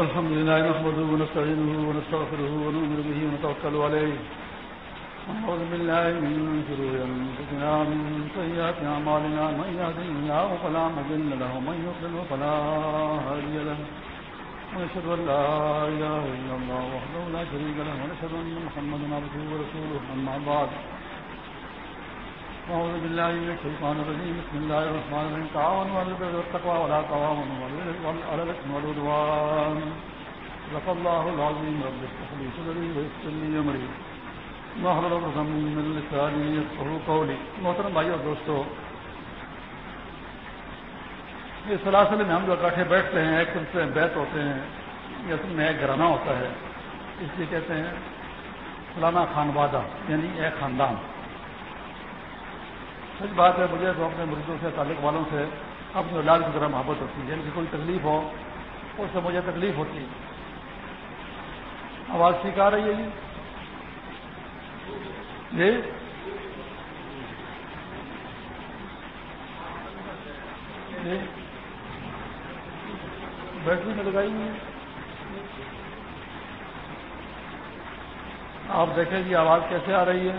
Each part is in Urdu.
الحمد لله نحمده ونستعينه ونستغفره ونؤمن به ونتوكل عليه ونعوذ بالله من شرور انفسنا ومن سيئات اعمالنا. من يهده الله فلا مضل له ومن يضلل فلا هادي له. ونشهد ان لا اله الا الله وحده لا شريك له، ونشهد ان محمدا عبده ورسوله. اما بعد أعوذ بالله من الشيطان الرجيم. بسم الله الرحمن الرحيم. تعاونوا على البر والتقوى ولا تعاونوا على الإثم والعدوان صدق الله العظيم. رب اشرح لي صدري ويسر لي أمري. واحلل عقدة من لساني يفقهوا قولي. محترم بھائی اور دوستو، اس سلاسل میں ہم جو اکٹھے بیٹھتے ہیں، ایک سلسلے میں بیت ہوتے ہیں، یہ اصل میں ایک گھرانہ ہوتا ہے۔ اس لیے کہتے ہیں، فلانا خانوادہ یعنی ایک خاندان۔ سچ بات ہے مجھے تو اپنے مریضوں سے، تعلق والوں سے اپنے علاج کی طرح محبت ہوتی ہے۔ یعنی کہ کوئی تکلیف ہو، اس سے مجھے تکلیف ہوتی ہے۔ آواز ٹھیک آ رہی ہے جی؟ جی؟ جی؟ بیٹری میں لگائی ہوئی آپ دیکھیں جی آواز کیسے آ رہی ہے؟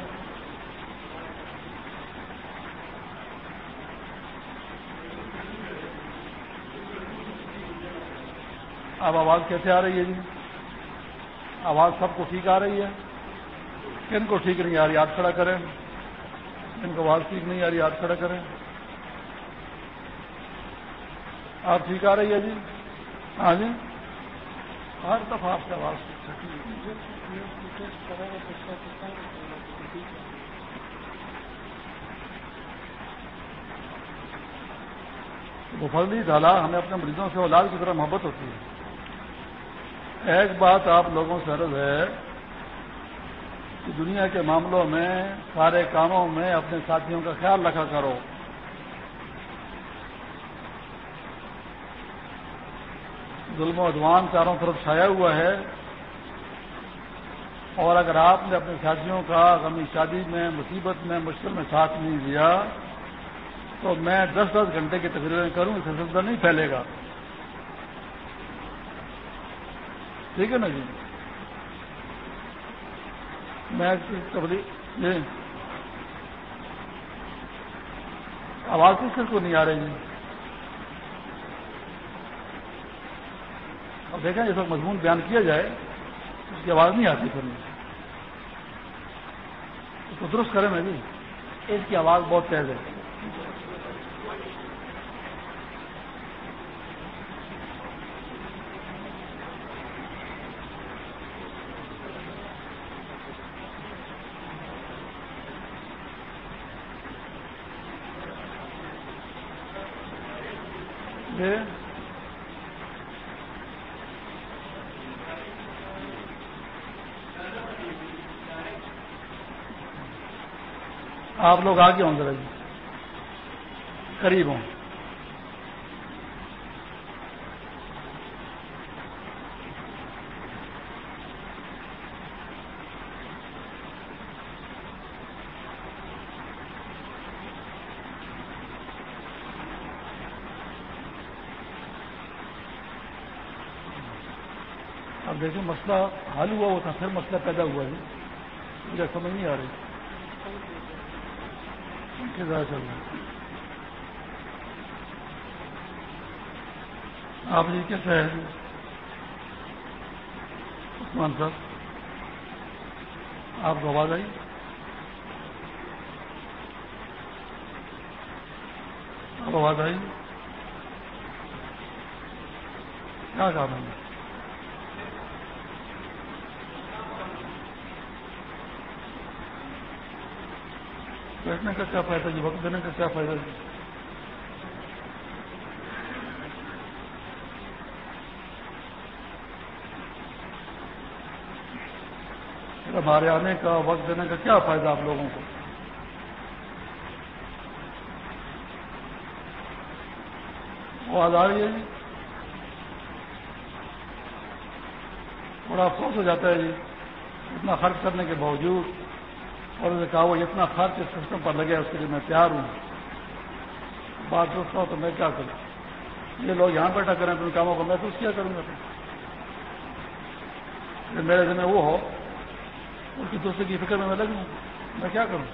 اب آواز کیسے آ رہی ہے جی؟ آواز سب کو ٹھیک آ رہی ہے؟ کن کو ٹھیک نہیں آ رہی ہاتھ کھڑا کریں۔ کن کو آواز ٹھیک نہیں آ رہی ہاتھ کھڑا کریں۔ آپ ٹھیک آ رہی ہے جی؟ ہاں جی؟ ہر دفعہ آپ کی آواز فردی ڈالا ہمیں اپنے مریضوں سے اولاد کی طرح محبت ہوتی ہے۔ ایک بات آپ لوگوں سے عرض ہے کہ دنیا کے معاملوں میں، سارے کاموں میں اپنے ساتھیوں کا خیال رکھا کرو۔ ظلم و ادوان چاروں طرف چھایا ہوا ہے۔ اور اگر آپ نے اپنے ساتھیوں کا غمی شادی میں، مصیبت میں، مشکل میں ساتھ نہیں دیا، تو میں دس دس گھنٹے کی تقریریں کروں اس سلسلہ نہیں پھیلے گا۔ ٹھیک ہے نا جی؟ میں جی۔ آواز کس کو نہیں آ رہی جی؟ اب دیکھیں اس وقت مضمون بیان کیا جائے، اس کی آواز نہیں آتی پھر۔ اس کو درست کریں نا جی۔ اس کی آواز بہت تیز ہے۔ آپ لوگ آگے ہوں ذرا جی۔ قریب ہوں۔ اب دیکھیں مسئلہ حل ہوا وہ تھا پھر مسئلہ پیدا ہوا ہے۔ مجھے سمجھ نہیں آ رہی۔ چل رہا آپ جی کیسے ہے عثمان صاحب، آپ کو آواز آئی؟ آپ آواز آئی؟ کیا کام ہے؟ بیٹھنے کا کیا فائدہ جی؟ وقت دینے کا کیا فائدہ جی؟ ہمارے آنے کا وقت دینے کا کیا فائدہ آپ لوگوں کو؟ وہ آ رہی ہے جی۔ بڑا افسوس ہو جاتا ہے جی۔ اتنا خرچ کرنے کے باوجود اور انہوں نے کہا، وہ اتنا خرچ اس سسٹم پر لگے، اس کے لیے میں تیار ہوں. بات سوچتا ہوں تو میں کیا کروں؟ یہ لوگ یہاں بیٹھا کریں تو ان کاموں کو محسوس کیا کروں گا میرے ذمہ وہ ہو اس کی دوسرے کی فکر میں میں لگوں، میں کیا کروں؟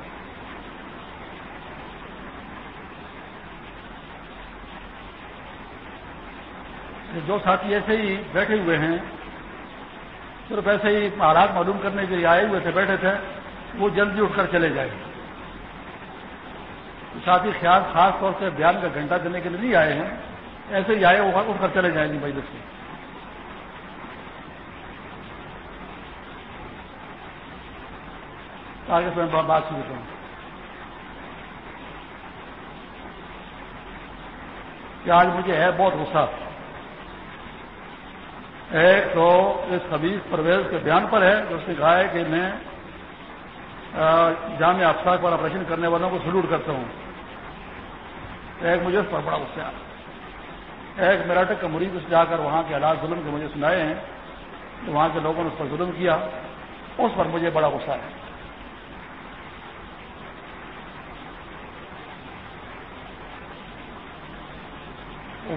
جو ساتھی ایسے ہی بیٹھے ہوئے ہیں، صرف ایسے ہی حالات معلوم کرنے کے لیے آئے ہوئے تھے، بیٹھے تھے وہ جلدی اٹھ کر چلے جائیں گے ساتھی، خیال خاص طور سے بیان کا گھنٹہ دینے کے لیے نہیں آئے ہیں۔ ایسے ہی آئے وہ اٹھ کر چلے جائیں گے بھائی سے آگے سے میں بات شروع کروں۔ کہ آج مجھے ہے بہت غصہ۔ ایک تو اس خبیز پرویز کے بیان پر ہے۔ جو اس نے کہا ہے کہ میں جامع افسار پر آپریشن کرنے والوں کو سلوٹ کرتا ہوں۔ ایک مجھے اس پر بڑا غصہ ایک میراٹک کا مریض اس جا کر وہاں کے حالات ظلم کے مجھے سنائے ہیں۔ تو وہاں کے لوگوں نے اس پر ظلم کیا۔ اس پر مجھے بڑا غصہ ہے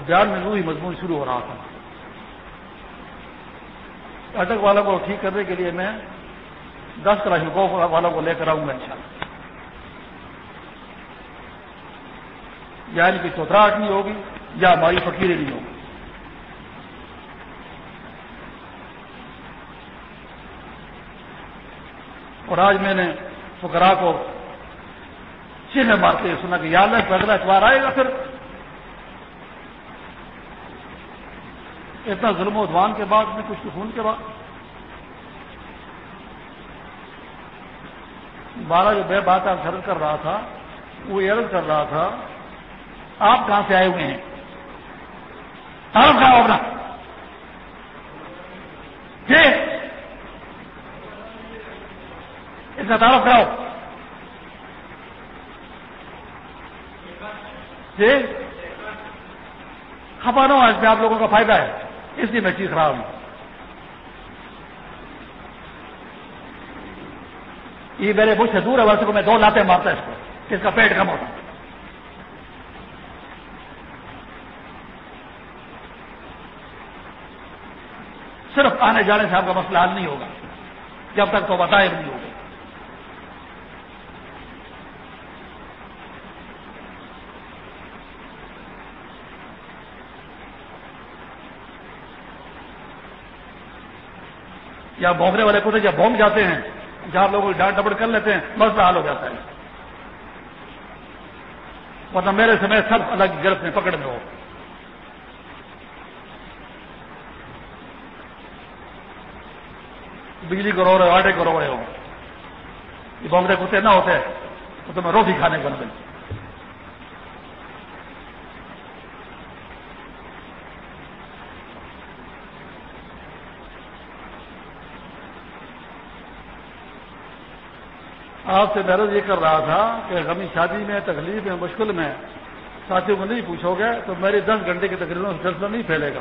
بیان میں وہی مضمون شروع ہو رہا تھا۔ اٹک والوں کو ٹھیک کرنے کے لیے میں دس کلاشنکوف والوں کو لے کر آؤں گا انشاءاللہ۔ یا ان کی چوتراہٹ نہیں ہوگی، یا ہماری فقیریں نہیں ہوگی اور آج میں نے فکرا کو چینل مارتے سنا کہ یاد ہے اگلا اخبار آئے گا پھر۔ اتنا ظلم و ادوان کے بعد میں کچھ خون کے بعد۔ بارہ جو بے بات آپ خرچ کر رہا تھا، وہ عرض کر رہا تھا، آپ کہاں سے آئے ہوئے ہیں؟ تعارف کراؤ اپنا جی اس کا تعارف کراؤ۔ جی خبروں آج میں آپ لوگوں کا فائدہ ہے، اس لیے میں چیز رہا ہوں۔ یہ میرے مجھ سے دور ہے، ویسے کو میں دو لاتے مارتا اس کو اس کا پیٹ کم ہوتا۔ صرف آنے جانے سے آپ کا مسئلہ حل نہیں ہوگا، جب تک تو بتائے نہیں ہوگا۔ یا بھونکنے والے کتے جب بھونک جاتے ہیں جہاں لوگ ڈانٹ ڈبڑ کر لیتے ہیں مسئلہ حل ہو جاتا ہے۔ مطلب میرے سمے سب الگ گرفت میں پکڑ میں ہو بجلی کو رو رہے ہو، آٹے کو رو رہے ہو۔ یہ بونگڑے کتے نہ ہوتے تو تمہیں روٹی کھانے کو نہ آپ سے محرض یہ کر رہا تھا کہ غمی شادی میں، تکلیف میں، مشکل میں ساتھیوں کو نہیں پوچھو گے تو میری دس گھنٹے کی تقریروں سے سلسلہ نہیں پھیلے گا۔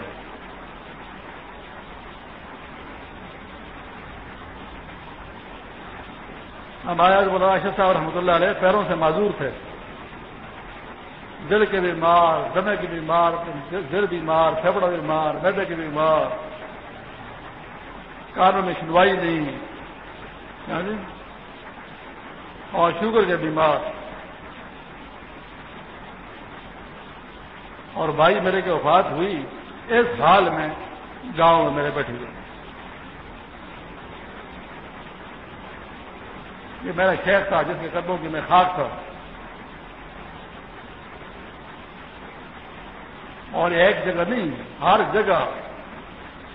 ہمارا بولا اشد صاحب رحمۃ اللہ علیہ پیروں سے معذور تھے۔ دل کے بیمار، دمے کے بیمار، دل بیمار پھیپڑا بیمار، میدے کے بیمار۔ کانوں میں سنوائی نہیں۔ یعنی اور شوگر کے بیمار۔ اور بھائی میرے کی وفات ہوئی، اس حال میں گاؤں میں میرے بیٹھے ہوئے۔ یہ میرا شیخ تھا، جس کے قدموں کی میں خاک تھا۔ اور ایک جگہ نہیں، ہر جگہ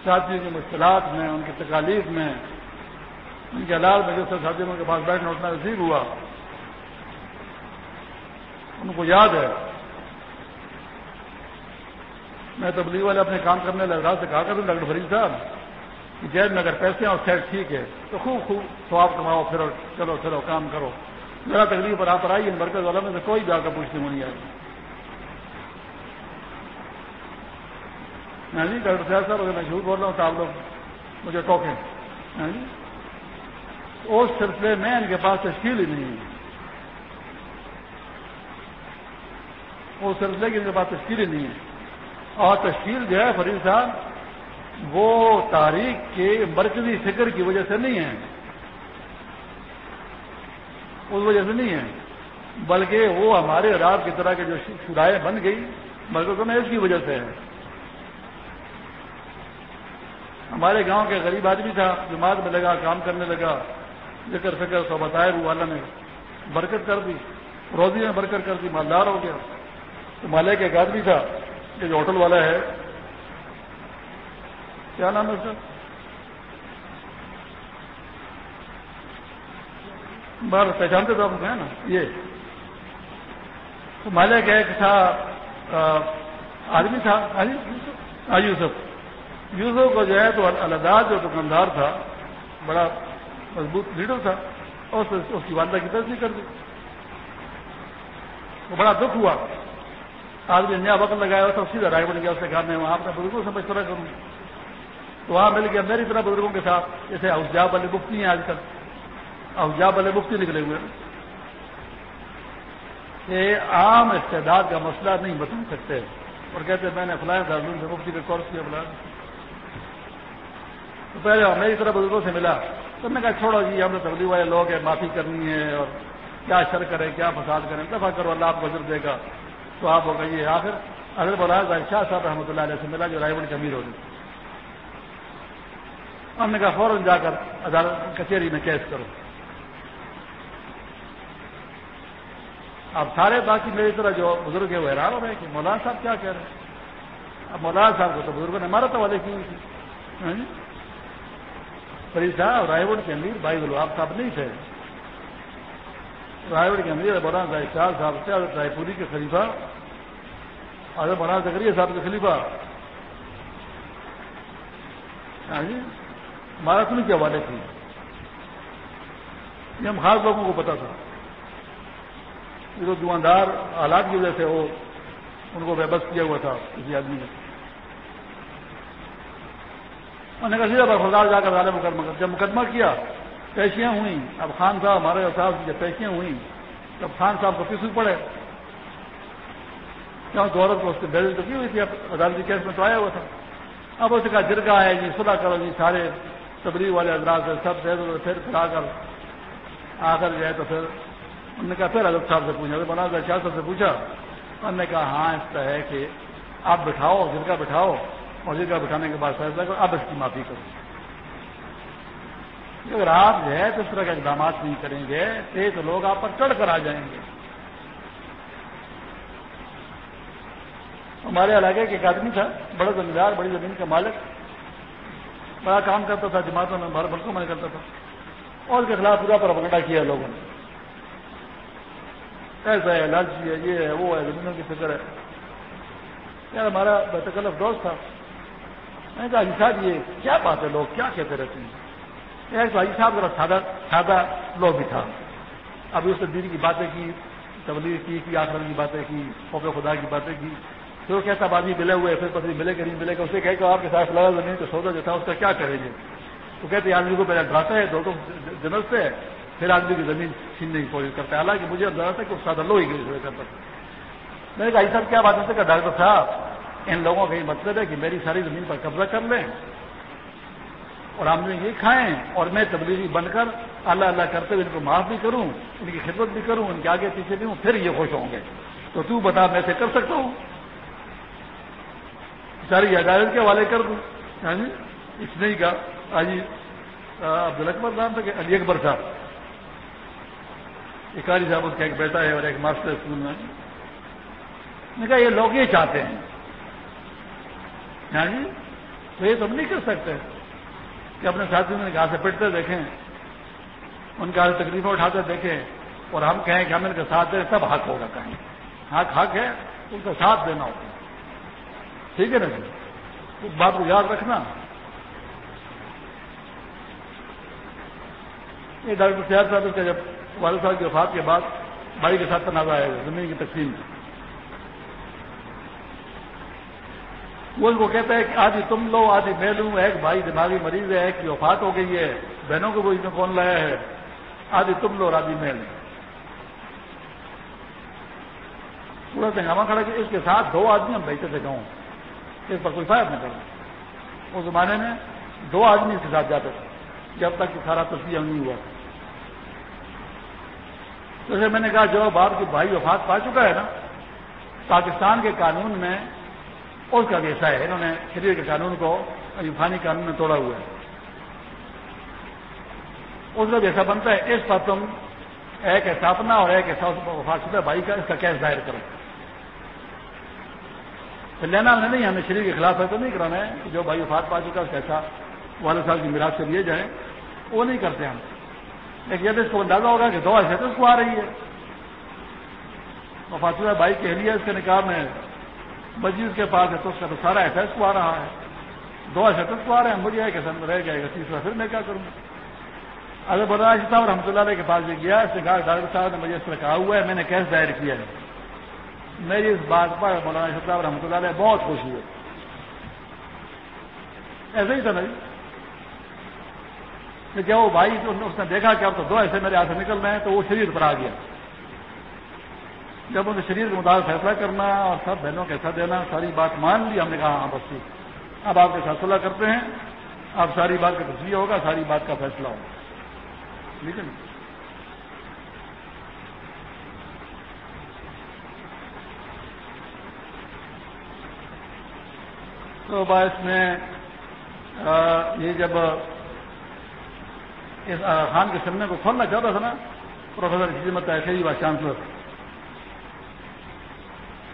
ساتھیوں کی مشکلات میں، ان کی تکالیف میں ان کے علاج میں جو ساتھیوں کے پاس بیٹھنا اٹھنا نصیب ہوا، ان کو یاد ہے۔ میں تبلیغ والے اپنے کام کرنے لگا سے کہا کروں ڈاکٹر فرید صاحب، کہ جیب میں اگر پیسے ہیں اور سیٹ ٹھیک ہے، تو خوب خوب سواب کماؤ پھرو چلو چلو، کام کرو۔ میرا تکلیف پر آپ پر آئی مرکز والا میں سے کوئی جا کر پوچھنے کو نہیں آئی ہاں جی ڈاکٹر صاحب صاحب، اگر میں جھوٹ بول رہا ہوں تو آپ لوگ مجھے ٹوکیں۔ اس سلسلے میں ان کے پاس تشکیل ہی نہیں ہے۔ اس سلسلے کی ان کے پاس تشکیل ہی نہیں ہے۔ اور تشکیل جو ہے فرید صاحب، وہ تاریخ کے مرکزی فکر کی وجہ سے نہیں ہے۔ اس وجہ سے نہیں ہے، بلکہ وہ ہمارے رات کی طرح کے جو شرائیں بن گئی مرکزوں میں اس کی وجہ سے ہے۔ ہمارے گاؤں کے غریب آدمی تھا، جماعت میں لگا، کام کرنے لگا۔ ذکر فکر تو بتایا وہ والا نے برکت کر دی، روزی میں برکت کر دی، مالدار ہو گیا۔ تو مالے کا ایک آدمی تھا، یہ جو ہوٹل والا ہے۔ کیا نام ہے سر بار پہچانتے تو آپ نا؟ یہ۔ تو مالے کا ایک تھا آدمی تھا یوسف۔ یوسف کو جو ہے تو الداز جو دکاندار تھا، بڑا مضبوط لیڈر تھا اور اس کی والدہ کی تصدیق کر دی۔ وہ بڑا دکھ ہوا۔ آدمی نیا وقت لگایا ہوا تھا، سیدھا رائے بن گیا اس نے کہا میں، وہاں اپنے بزرگوں سے مشورہ کروں۔ تو وہاں مل گیا میری طرح بزرگوں کے ساتھ۔ جیسے اوجاب والے مفتی ہیں آج کل۔ اوجاب والے مفتی نکلے ہوئے کہ عام استعداد کا مسئلہ نہیں بتا سکتے۔ اور کہتے میں نے فلاح دارالعلوم سے مفتی کا کورس کیا فلاح تو پہلے میری طرح بزرگوں سے ملا۔ تو میں کہا چھوڑو جی ہم نے تبدیلی والے لوگ ہیں، معافی کرنی ہے اور کیا شر کریں، کیا فساد کریں۔ دفاع کرو، اللہ آپ کو دے گا۔ تو آپ ہو گئی آخر۔ اگر بولا شاہ صاحب رحمۃ اللہ علیہ سے ملا، جو رائے بڑی امیر ہو گئی ہم نے کہا فوراً جا کر عدالت کچہری میں کیس کرو۔ اب سارے باقی میری طرح جو بزرگ ہے وہ حیران ہو رہے ہیں کہ مولانا صاحب کیا کہہ رہے ہیں۔ اب مولانا صاحب کو تو بزرگوں نے مارا تھا والے کی تھی ہاں جی؟ ہاں جی؟ فرید صاحب رائے گڑھ کے امیر بھائی گلاب صاحب نہیں تھے۔ رائے گڑھ کے امیر مولانا صاحب، شاہ صاحب رائے پوری کے خلیفہ اور مولانا زکریہ صاحب کے خلیفہ۔ ہاں جی کے حوالے تھی یہ ہم خاص لوگوں کو پتا تھا۔ جو دکاندار حالات کی وجہ سے وہ ان کو بے بس کیا ہوا تھا کسی آدمی نے۔ انہوں نے کہا سیدھا برفدار جا کر غالب مقدمہ جب مقدمہ کیا، پیشیاں ہوئیں۔ اب خان صاحب ہمارے صاحب جب پیشیاں ہوئیں، تب خان صاحب کو کسی پڑے۔ کیوں دورت کو اس سے بیل تو کی ہوئی تھی، اب عدالتی کیس میں تو آیا ہوا تھا۔ اب اسے کہا جرگا ہے جی صلاح کرو جی سارے تبلیغ والے حضرات سے سب سے پھر پھر آ کر آ کر جائے تو پھر انہوں نے کہا پھر حضرت صاحب سے پوچھا بنا شاہ صاحب سے پوچھا۔ انہوں نے کہا ہاں اس طرح ہے کہ آپ بٹھاؤ جرگا بٹھاؤ۔ اور جرگا بٹھانے کے بعد فیصلہ کرو، اب اس کی معافی کرو۔ اگر آپ جو ہے تو اس طرح کے اقدامات نہیں کریں گے تو لوگ آپ پر چڑھ کر آ جائیں گے۔ ہمارے علاقے کے ایک آدمی تھا، بڑا زمیندار، بڑی زمین کا مالک۔ بڑا کام کرتا تھا، جماعتوں میں بڑے بلکوں میں کرتا تھا۔ اور اس کے خلاف پورا پر کیا لوگوں نے۔ ایسا ہے، لالچی ہے، یہ ہے، وہ ہے، زمینوں کی فکر ہے۔ یار، ہمارا بتکلف دوست تھا۔ میں نے کہا حاجی صاحب، یہ کیا بات ہے لوگ؟ کیا کہتے رہتے ہیں؟ ایک تو حاجی صاحب، ذرا سادہ سادہ لوگ بھی تھا۔ ابھی اس نے دین کی باتیں کی، تبلیغ کی کی آخر کی باتیں کی فوق خدا کی باتیں کی۔ پھر وہ کہتا آدمی ملے ہوئے، پھر پتری ملے کہ نہیں ملے گا اسے کہ آپ کے ساتھ لگا زمین تو سودا جو تھا، اس کا کیا کریں گے؟ تو کہتے آدمی کو پہلے ڈراتا ہے، دو جنرل سے، پھر آدمی کی زمین چھیننے کی کوشش کرتا ہے۔ حالانکہ مجھے اندازہ تھا کہ وہ سادہ لو ہی کرتا تھا میں نے کہا صاحب کیا بات ہے؟ کہ ڈاکٹر صاحب ان لوگوں کا یہ مطلب ہے کہ میری ساری زمین پر قبضہ کر لیں اور ہم یہ کھائیں اور میں تبدیلی بن کر اللہ اللہ کرتے ہوئے ان کو معاف بھی کروں، ان کی خدمت بھی کروں، ان کے آگے پیچھے بھی ہوں، پھر یہ خوش ہوں گے۔ تو تو بتا میں سے کر سکتا ہوں۔ ساری عدالت کے حوالے کر دوں۔ یعنی اس نے ہی کہا حاجی عبد الکبر نام تھا کہ علی اکبر صاحب۔ اکاری صاحب اس کا ایک بیٹا ہے اور ایک ماسٹر اسکول میں نے کہا، یہ لوگ یہ چاہتے ہیں۔ ہاں جی تو یہ تو ہم نہیں کر سکتے کہ اپنے ساتھیوں میں گھاس سے پٹتے دیکھیں، ان کا تکلیفیں اٹھاتے دیکھیں اور ہم کہیں کہ ہم ان کے ساتھ دیں تب حق ہوگا کہیں۔ حق حق ہے، ان کا ساتھ دینا ہوگا۔ ٹھیک ہے نا جی؟ اس بات کو یاد رکھنا۔ یہ ڈاکٹر سیاد صاحب کا جب والد صاحب کی وفات کے بعد بھائی کے ساتھ تنازع ہے زمین کی تقسیم۔ وہ اس کو کہتا ہے کہ آدھی تم لو، آدھی میں لوں، ایک بھائی دماغی مریض ہے، ایک کی وفات ہو گئی ہے، بہنوں کو وہ اس میں کون لایا ہے، آدھی تم لو اور آدھی میں لوں۔ پورا ہنگامہ کھڑا کہ اس کے ساتھ دو آدمی ہم بیٹھے تھے گاؤں۔ اس پر کوئی فائد نہیں کروں اس زمانے میں دو آدمی اس کے ساتھ جاتے تھے، جب تک کہ سارا تصویر نہیں ہوا۔ جیسے میں نے کہا، جو باپ کے بھائی وفات پا چکا ہے نا، پاکستان کے قانون میں اس کا بھی ایسا ہے؟ انہوں نے شریر کے قانون کو عفانی قانون میں توڑا ہوا ہے۔ اس کا بھی ایسا بنتا ہے؟ اس پر تم ایک ایسا اپنا اور ایک ایسا وفات بھائی کا، اس کا کیس دائر کرو۔ تو لینا نے نہیں ہمیں شریر کے خلاف ایسا نہیں کرانا ہے۔ جو بھائی وفات پا چکا اس کا ایسا والد صاحب کی میراث سے لیے جائیں۔ وہ نہیں کرتے ہم۔ لیکن جب اس کو اندازہ ہوگا کہ دو ایسے تو اس کو آ رہی ہے۔ وفات بھائی کے لیے اس کے نکاح میں مسجد کے پاس ہے تو اس کا تو سارا ایس کو آ رہا ہے۔ دو ایس کو آ رہے ہیں، مجھے ایک ایسا رہ جائے گا، تیسرا پھر میں کیا کروں؟ اگر بڑا صاحب رحمۃ اللہ علیہ کے پاس بھی گیا، اس نے کہا، ڈاکٹر صاحب نے مجھے اس طرح کہا ہوا ہے، میں نے کیس دائر کیا ہے۔ میری اس بات پر مولانا صاحب رحمۃ اللہ علیہ بہت خوش ہوئے۔ ایسا ہی تھا نا کہ جب وہ بھائی اس نے دیکھا کہ اب تو دو ایسے میرے ہاتھ سے نکل رہے ہیں، تو وہ شریر پر آ گیا۔ جب انہیں شریر کے مطابق فیصلہ کرنا اور سب بہنوں کے ساتھ دینا، ساری بات مان لی، ہم نے کہا ہاں بس ٹھیک۔ اب آپ کے ساتھ صلاح کرتے ہیں۔ اب ساری بات کا تصویر ہوگا، ساری بات کا فیصلہ ہوگا۔ ٹھیک ہے نا؟ تو باعث میں یہ جب اس خان کے سمنے کو کھولنا چاہتا تھا نا، پروفیسر خدمت ایسے ہی بات چانسلر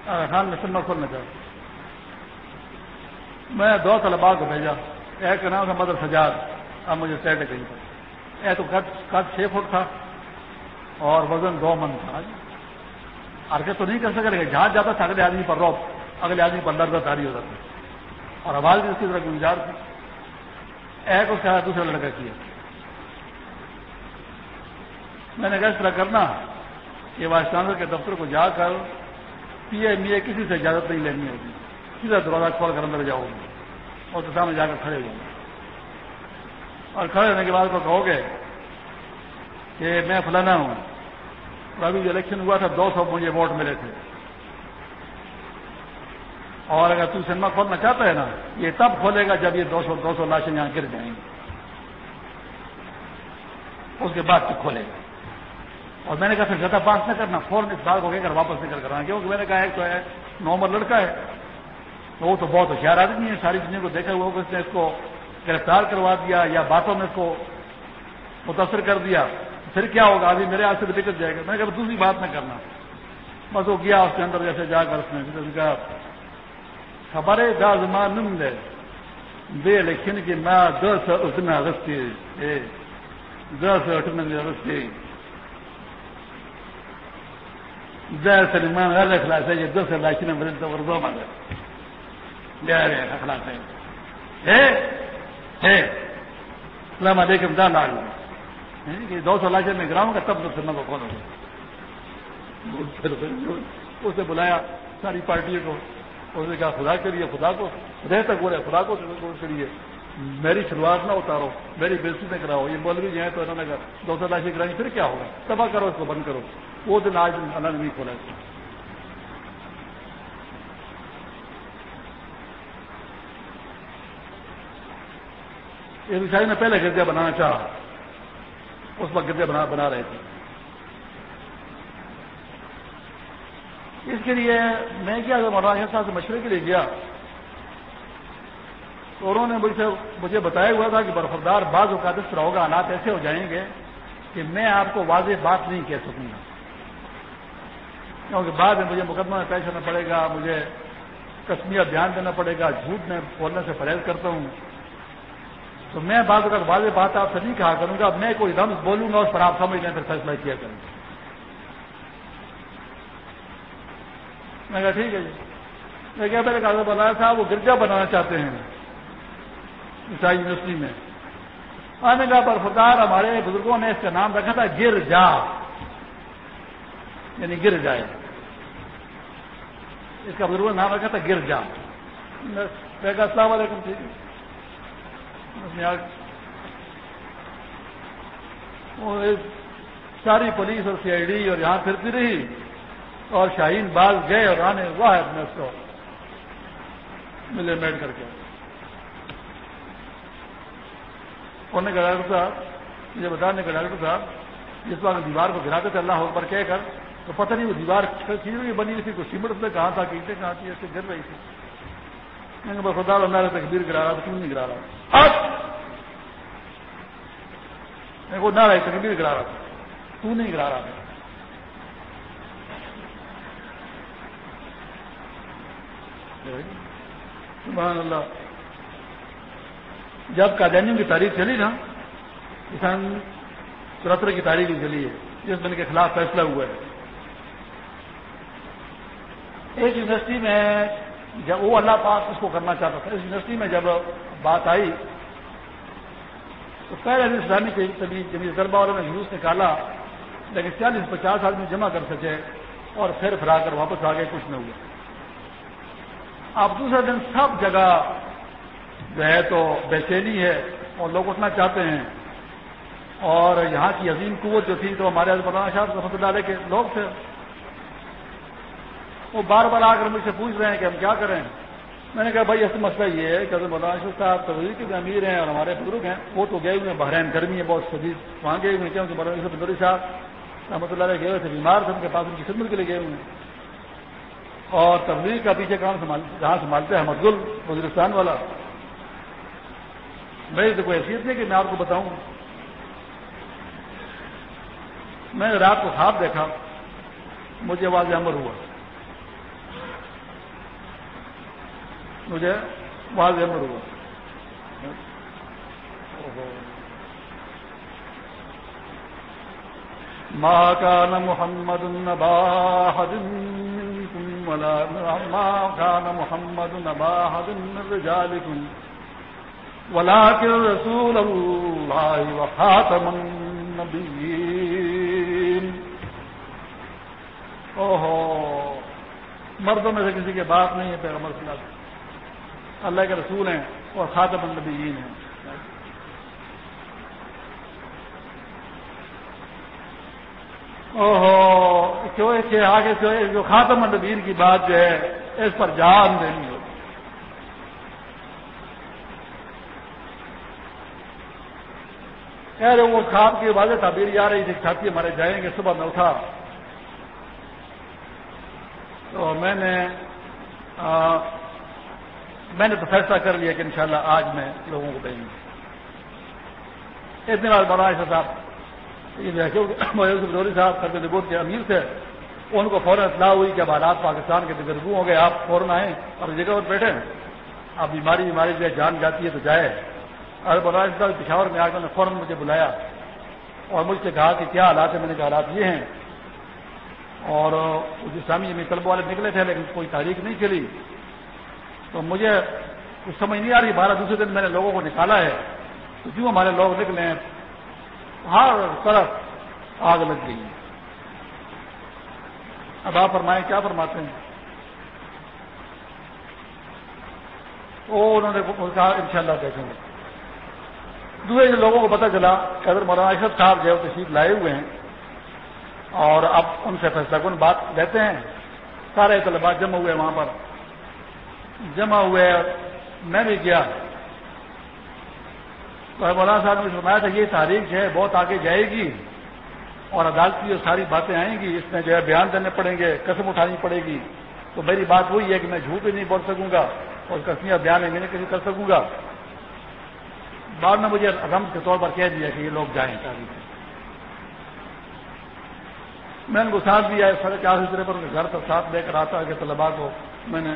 خان میں سننا کھولنا چاہتا میں دو طلبا کو بھیجا۔ ایک کا نام تھا مدر سجاد۔ اب مجھے سیٹ ہے کہیں پر۔ ایک تو قد چھ فٹ تھا۔ اور وزن دو من تھا۔ حرکت تو نہیں کر سکے لیکن جہاں جاتا تھا، اگلے آدمی پر روپ اگلے آدمی پر لڑتا تاری ہوتا تھا اور آواز بھی اس کی طرح گنجار تھی۔ ایک اس کے دوسرا لڑکا کیا۔ میں نے کہا، اس طرح کرنا۔ کہ وائس چانسلر کے دفتر کو جا کر پی ایم ای کسی سے اجازت نہیں لینی ہوگی۔ سیدھا دروازہ کھول کر اندر جاؤ۔ گے اور سامنے جا کر کھڑے ہوں اور کھڑے ہونے کے بعد کو کہو گے کہ میں فلانا ہوں۔ اور ابھی جو الیکشن ہوا تھا، دو سو مجھے ووٹ ملے تھے۔ اور اگر تو سنیما کھولنا چاہتا ہے نا، یہ تب کھولے گا جب یہ دو سو دو سو لاشیں یہاں گر جائیں۔ گی اس کے بعد تو کھولے گا۔ اور میں نے کہا پھر زیادہ بات نہ کرنا، فوراً اس بات کو کہہ کر واپس نکل کر کیونکہ میں نے کہا ایک تو ہے نارمل لڑکا ہے۔ تو وہ تو بہت ہوشیار آدمی ہے، ساری دنیا کو دیکھا ہوا اس نے اس کو گرفتار کروا دیا یا باتوں میں اس کو متاثر کر دیا۔ پھر کیا ہوگا؟ ابھی میرے ہاتھ سے بھی نکل جائے گا۔ میں نے کہا دوسری بات نہ کرنا۔ بس وہ گیا اس کے اندر جیسے جا کر اس نے کہا، خبر ہے دا زمان دے بے لیکن کہ میں دس اتنا رستے۔ دس اٹھنے رستے۔ زه سلیمان غل خلاصه چې دو سر لاشینه بدل ته ورځو باندې بیا یې خلاصه ہے ہے السلام علیکم دا لال کہ دو سو لاش میں گراؤں گا تب تو سننا کو کون ہوگا اسے بلایا ساری پارٹیوں کو، اس نے کہا خدا کے لیے، خدا کو خدا تک بولے خدا کو کریے میری شروعات نہ اتارو، میری بےزتی نہ کراؤ، یہ مولوی جو ہے تو انہوں نے کہا، دو سو لاشیں گرائیں پھر کیا ہوگا؟ تباہ کرو، اس کو بند کرو۔ وہ دن آج اللہ نے نہیں کھولا یہ نے پہلے گردیا بنانا چاہا۔ اس وقت گردیا بنا بنا رہے تھے۔ اس کے لیے میں کیا مولانا صاحب سے مشورے کے لیے گیا تو انہوں نے مجھ سے مجھے بتایا ہوا تھا کہ برفردار بعض اوقات اس طرح ہوگا، حالات ایسے ہو جائیں گے کہ میں آپ کو واضح بات نہیں کہہ سکوں گا۔ کیونکہ بعد میں مجھے مقدمہ میں پیش کرنا پڑے گا، مجھے کسمیا دھیان دینا پڑے گا، جھوٹ میں بولنے سے پرہیز کرتا ہوں۔ تو میں بعض اگر واضح بات آپ سے نہیں کہا کروں گا، میں کوئی رمز بولوں گا اس پر آپ سمجھ لیں، پھر فیصلہ کیا کروں گا۔ میں کہا ٹھیک ہے جی۔ میں کیا میرے کہا بنایا تھا، وہ گرجا بنانا چاہتے ہیں۔ عیسائی یونیورسٹی میں۔ آنے کا برفدار ہمارے بزرگوں نے اس کا نام رکھا تھا، گر جا۔ یعنی گر جائے۔ اس کا بزرگوں نے نام رکھا تھا، گر جا۔ میں کہا السلام علیکم ٹھیک ہے ساری پولیس اور سی آئی ڈی اور یہاں پھرتی رہی۔ اور شاہین باز گئے اور آنے واحد میں اس کو ملے میٹ کر کے۔ پڑھنے کا ڈاکٹر صاحب، مجھے بتانے کا ڈاکٹر صاحب، جس وقت دیوار کو گراتے تھے اللہ پر کہہ کر، تو پتہ نہیں وہ دیوار چیز ہوئی بنی تھی، کوئی سیمنٹ میں کہاں تھا اینٹیں کہاں تھی، ایسے گر رہی تھی۔ میں نے خدا اللہ تکبیر گرا رہا تھا کیوں نہیں گرا رہا؟ میں کو نہ رہے تکبیر گرا رہا تھا تو نہیں گرا رہا۔ تھا سبحان اللہ۔ جب قادیانیوں کی تاریخ چلی نا، کسان چورہتر کی تاریخ بھی چلی ہے، جس دن کے خلاف فیصلہ ہوا ہے۔ ایک یونیورسٹی میں جب وہ اللہ پاک اس کو کرنا چاہتا تھا، اس یونیورسٹی میں جب بات آئی، تو پہلے دن اسلامی جمی طلبہ والوں نے جلوس نکالا لیکن چالیس پچاس آدمی جمع کر سکے اور پھر پھرا کر واپس آ گئے، کچھ نہ ہوا۔ اب دوسرے دن سب جگہ جو ہے تو بے چینی ہے اور لوگ اٹھنا چاہتے ہیں۔ اور یہاں کی عظیم قوت جو تھی تو ہمارے مولانا شاہ رحمۃ اللہ علیہ کے لوگ تھے۔ وہ بار بار آ کر مجھ سے پوچھ رہے ہیں کہ ہم کیا کریں۔ میں نے کہا، بھائی ایسا مسئلہ یہ ہے کہ مولانا شاہ صاحب تبدیلی کے امیر ہیں اور ہمارے بزرگ ہیں۔ وہ تو گئے ہوئے ہیں، بحرین گرمی ہے، بہت شدید وہاں گئے ہوئے ہیں۔ کیونکہ مولانا بدوری صاحب رحمۃ اللہ علیہ گئے ہوئے تھے، بیمار تھے، ان کے پاس ان کی خدمت کے لیے گئے ہوئے ہیں۔ اور تبدیلی کا پیچھے کام جہاں سنبھالتے ہیں احمد گل، وزیرستان والا۔ میری تو کوئی حیثیت نہیں کہ میں آپ کو بتاؤں۔ میں نے رات کو خواب دیکھا، مجھے واضح امر ہوا۔ مجھے واضح امر ہوا۔ ماں کا ن محمد نباحد ماں کا ن محمد نباحد رجالکم ولكن رسول الله وخاتم النبيين. اوہو، مردوں میں سے کسی کے بات نہیں ہے پیغمبر صلی اللہ اللہ کے رسول ہیں اور خاتم النبیین ہیں۔ اوہو، کیوں کہ آگے جو خاتم النبیین کی بات جو ہے، اس پر جان دینی ہے۔ ہوتی خیر وہ خواب کی واضح تعبیر آ رہی تھی، چھاتی ہمارے جائیں گے، صبح میں اٹھا۔ تو میں نے میں نے تو فیصلہ کر لیا کہ انشاءاللہ آج میں لوگوں کو دیں گے۔ اتنے بار بڑا ایسا صاحب بدوری صاحب، سر ربوت کے امیر تھے، ان کو فوراً اطلاع ہوئی کہ اب حالات پاکستان کے تجربوں ہو گئے آپ فوراً آئیں اور جگہ پر بیٹھے اب بیماری بیماری جو جان جاتی ہے تو جائے اور بڑا پشاور میں آ کر فوراً مجھے بلایا اور مجھ سے کہا کہ کیا حالات ہیں؟ میں نے کہا حالات یہ ہیں۔ اور اسلامی میں طلب والے نکلے تھے لیکن کوئی تاریخ نہیں چلی۔ تو مجھے کچھ سمجھ نہیں آ رہی بارہ دوسرے دن میں نے لوگوں کو نکالا ہے۔ تو کیوں ہمارے لوگ نکلے ہیں؟ ہر طرف آگ لگ گئی۔ اب آپ فرمائیں، کیا فرماتے ہیں؟ وہ انہوں نے کہا ان شاء اللہ دیکھیں گے۔ دوسرے لوگوں کو پتہ چلا کہ اگر مولانا اشرف صاحب جو ہے تشریف لائے ہوئے ہیں اور اب ان سے فیصلہ کن بات لیتے ہیں۔ سارے طلبات جمع ہوئے وہاں پر۔ جمع ہوئے میں بھی گیا۔ تو مولانا صاحب نے فرمایا تھا، یہ تاریخ جو ہے بہت آگے جائے گی اور عدالت کی جو ساری باتیں آئیں گی، اس میں جو ہے بیان دینے پڑیں گے، قسم اٹھانی پڑے گی۔ تو میری بات وہی ہے کہ میں جھوٹ بھی نہیں بول سکوں گا اور قسمیاں بیان بھی نہیں کر سکوں گا۔ بعد میں مجھے رمز کے طور پر کہہ دیا کہ یہ لوگ جائیں۔ تاریخ میں ان کو ساتھ دیا ہے سڑک چار طرح پر، گھر پر ساتھ لے کر آتا کہ طلبا کو میں نے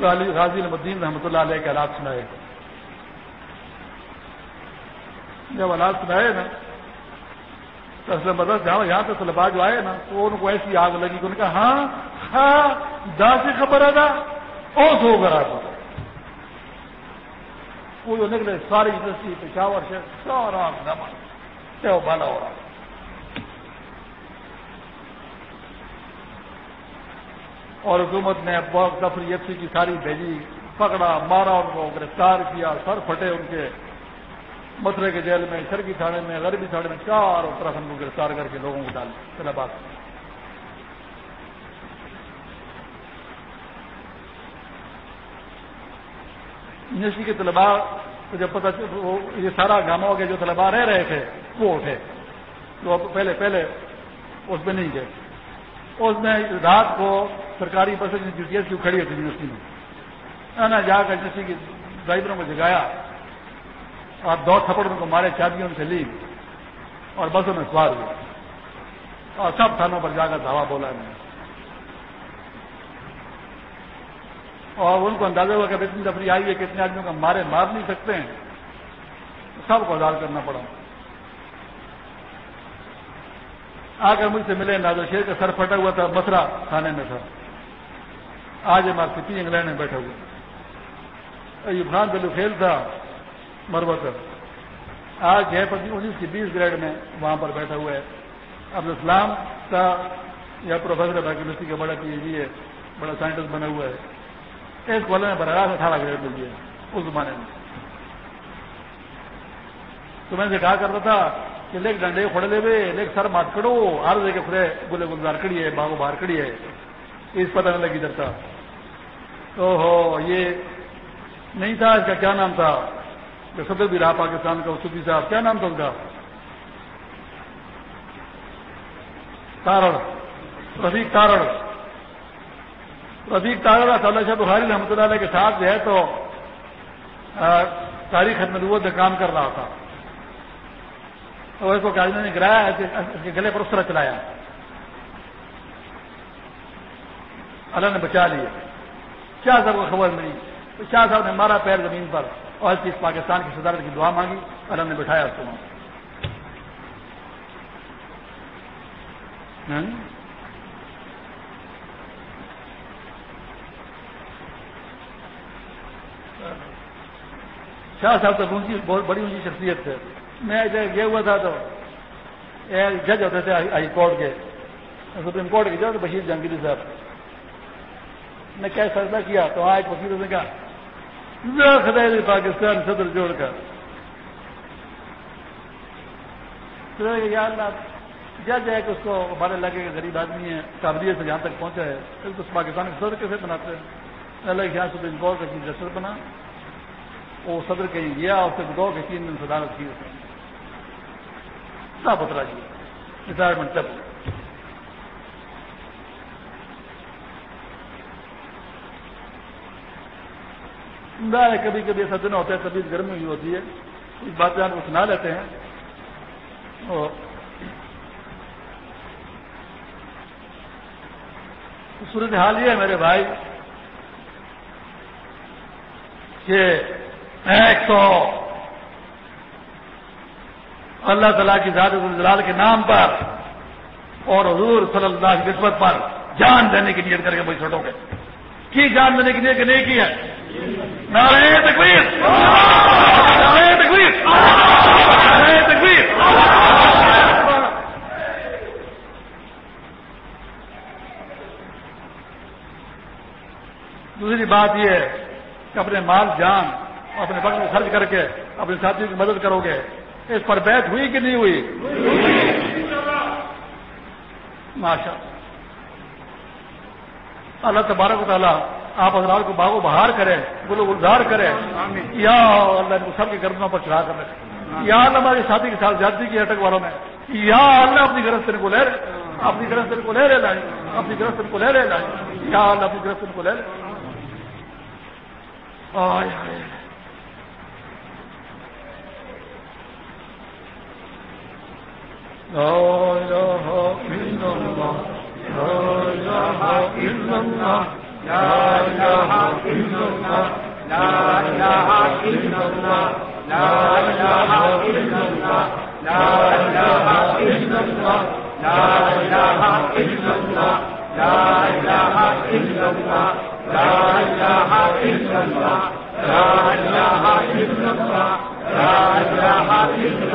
غازی المدین رحمۃ اللہ علیہ کے حالات سنائے۔ جب حالات سنائے نا، تو مدد جہاں، یہاں پہ طلبا جو آئے نا، تو ان کو ایسی آگ لگی کہ ان کا ہاں ہاں دا سے خبر ہے نا اور سو کر آتا وہ جو نکلے ساری یونیورسٹی پشاور سے سارا بالا ہو رہا اور حکومت نے بہت تفریح کی ساری بھیجی پکڑا مارا ان کو گرفتار کیا سر پھٹے ان کے متھرے کے جیل میں سرگی تھانے میں غربی تھانے میں چار اتراکھنڈ کو گرفتار کر کے لوگوں کو ڈالے چلا بات یونیورسٹی کے طلباء کو جب پتا یہ سارا گاما ہو گیا، جو طلباء رہ رہے تھے، وہ اٹھے۔ جو پہلے پہلے اس میں نہیں گئے۔ اس میں رات کو سرکاری بسیں ایس کی کھڑی ہوتی یونیورسٹی میں؟ نا جا کر یونیورسٹی کی ڈرائیوروں کو جگایا۔ اور دو تھپڑ ان کو مارے، چابیوں سے لی اور بسوں میں سوار ہوئے۔ اور سب تھانوں پر جا کر دھاوا بولا انہوں اور ان کو اندازہ ہوا کہ اتنی تفریح آئی ہے، کتنے آدمیوں کا مارے مار نہیں سکتے ہیں۔ سب کو ادار کرنا پڑا۔ آ کر مجھ سے ملے نازر شیر کا سر پھٹا ہوا تھا مسرا تھانے میں تھا۔ آج ہمارا سٹی انگلینڈ میں بیٹھا ہوا ایوب خان بلو کھیل تھا مربت آج گئے انیس کی بیس گریڈ میں وہاں پر بیٹھا ہوا ہے۔ اب اسلام کا یا پروفیسر یونیورسٹی کا بڑا پی ایچ ڈی ہے، بڑا سائنٹسٹ بنا ہوا ہے۔ اس کالج میں براہ اٹھارہ گریڈ مل گیا اس زمانے میں۔ تو میں نے کہا کرتا تھا کہ لیک ڈنڈے کھڑے لے لیک سر مات کڑو ہر دے کے خرے گلے گلزار کڑی ہے باغو باہر کڑی ہے۔ اس پتہ نہیں لگی درتا تو ہو یہ نہیں تھا اس کا کیا نام تھا؟ جو صدر بھی رہا پاکستان کا، صوفی صاحب، کیا نام تھا اس کا؟ تارڑ، رفیق تارڑ۔ رفیق تارڑ صلی شاہ بخاری رحمۃ اللہ علیہ کے ساتھ جو ہے تو تاریخ نبوت میں کام کر رہا تھا۔ اور اس کو کاجنے نے گرایا، اس کے گلے پر اس طرح چلایا۔ اللہ نے بچا لیا۔ کیا صاحب کو خبر نہیں شاہ صاحب نے مارا پیر زمین پر اور چیز پاکستان کی صدارت کی دعا مانگی۔ اللہ نے بٹھایا اس کو ہاں؟ شاہ صاحب تو بہت بڑی اونچی شخصیت ہے میں گیا ہوا تھا تو جج ہوتے تھے ہائی کورٹ کے۔ سپریم کورٹ کے جج بشیر جہانگیری صاحب۔ نے کیا فیصلہ کیا تو وہاں ایک وکیل نے کہا پاکستان صدر جوڑ کر۔ جج ہے کہ اس کو ہمارے لگے کہ غریب آدمی ہے قابلیت سے جہاں تک پہنچا ہے۔ پھر اس پاکستان کے صدر کیسے بناتے ہیں۔ الگ یہاں سپریم کورٹ کا چیف جسٹس بنا۔ وہ صدر کہیں گیا اور پھر دو کے تین دن صدارت کی۔ پترا جی؟ ریٹائرمنٹ تب کبھی کبھی ایسا دن ہوتا ہے، طبیعت گرمی بھی ہوتی ہے اس بات کو سنا لیتے ہیں۔ اور صورت حال یہ ہے میرے بھائی، کہ ایک سو۔ اللہ تعالیٰ کی ذات الجلال کے نام پر اور حضور صلی اللہ کی نسبت پر جان دینے کی نیت کر کے بھائی چھوٹوں کے کی جان دینے کی نیت نہیں کی ہے؟ تکبیر۔ تکبیر۔ تکبیر۔ دوسری بات یہ ہے کہ اپنے مال جان اپنے وقت کو خرچ کر کے اپنے ساتھیوں کی مدد کرو گے۔ اس پر بیٹھ ہوئی کہ نہیں ہوئی؟ ماشا اللہ۔ تبارک و تعالیٰ آپ حضرات کو باغ و بہار کرے گلو گلزار کرے۔ یا اللہ کو سب کی گردنوں پر چڑھا کر رکھے۔ یا اللہ ہمارے ساتھی کے ساتھ زیادتی کی اٹک والوں میں۔ یا اللہ اپنی گرست کو لے رہے اپنی گرست کو لے رہے لائیں اپنی گرست کو لے رہے لائیں یا اللہ اپنی گرست کو لے رہے لا إله إلا الله لا إله إلا الله لا إله إلا الله لا إله إلا الله لا إله إلا الله لا إله إلا الله لا إله إلا الله لا إله إلا الله لا إله إلا الله لا إله إلا الله لا إله إلا الله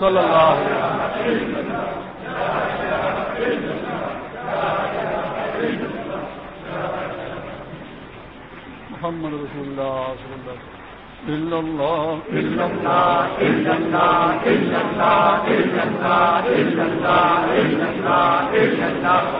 صلی اللہ علیہ وسلم محمد رسول اللہ صلی اللہ علیہ وسلم إلا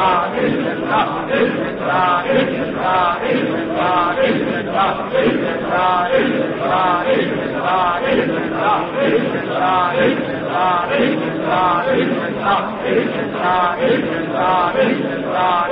اللہ اللہ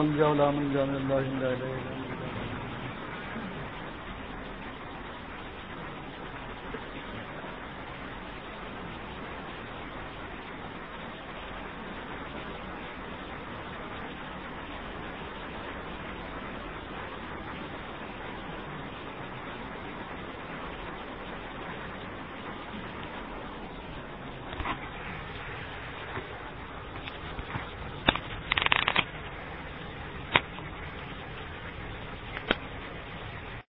من جاؤ لا من جانے اللہ